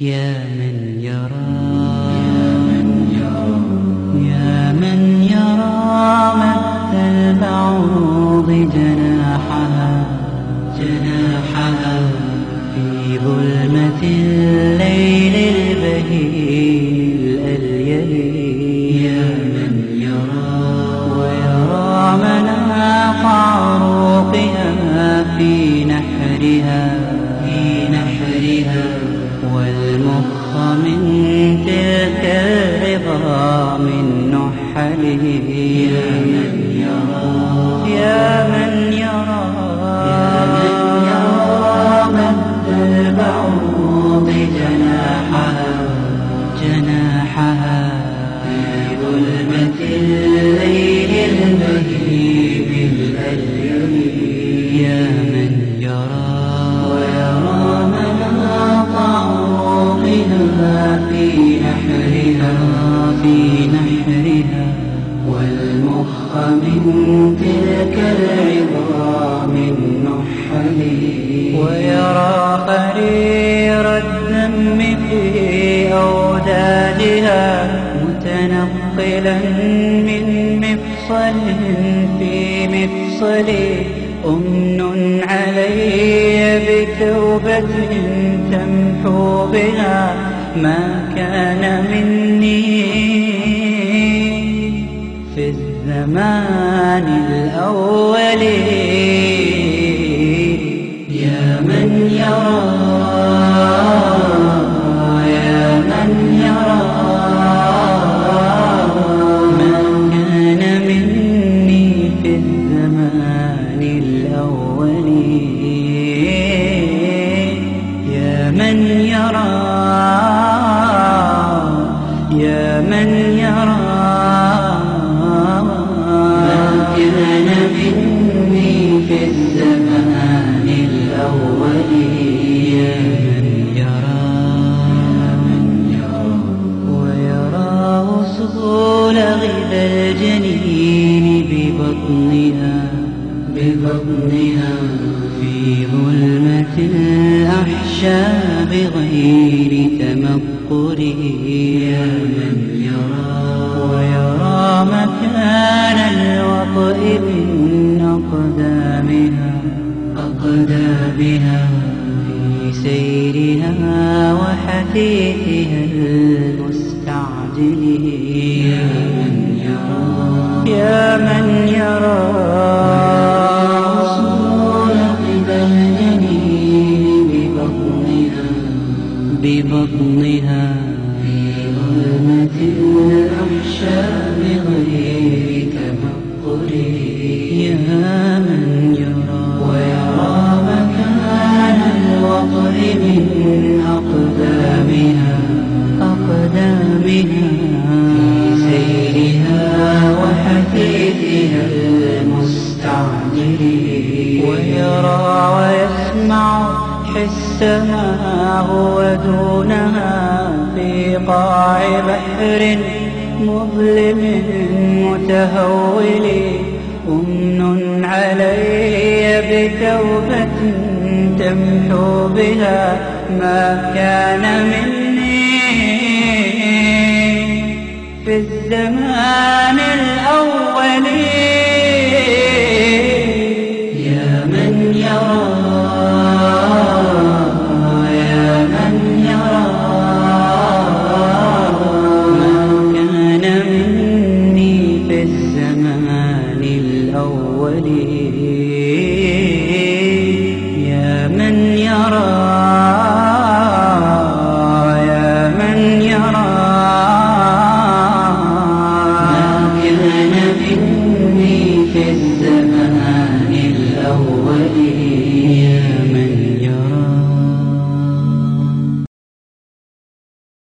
يا من يرى يا من يرى مد البعوض جناحها جناحها في ظلمة الليل البهيم الأليل يا من يرى ويرى مناق عروقها في من تلك يا من يرى يا من يرى يا من يرى مد البعوض جناحها جناحها في ظلمة والمخ من تلك العظام النحل. ويرى قرير الدم في أوداجها متنقلا من مفصل في مفصل. أمن علي بتوبة تمحو بها. ما كان مني الزمان الأول. ببطنها ببطنها في ظلمة الأحشاء بغير تمقر يا من يرى ويرى مكان الوطئ من أقدامها أقدامها في سيرها وحديثها المستعجل يا من يرى. يا من يرى ببطنها. في ظلمة الأحشاء بغير ويرى ويسمع حسها هو دونها في قاع بحر مظلم متهول أمن علي بتوبة تمحو بها ما كان مني في الزمان الأول.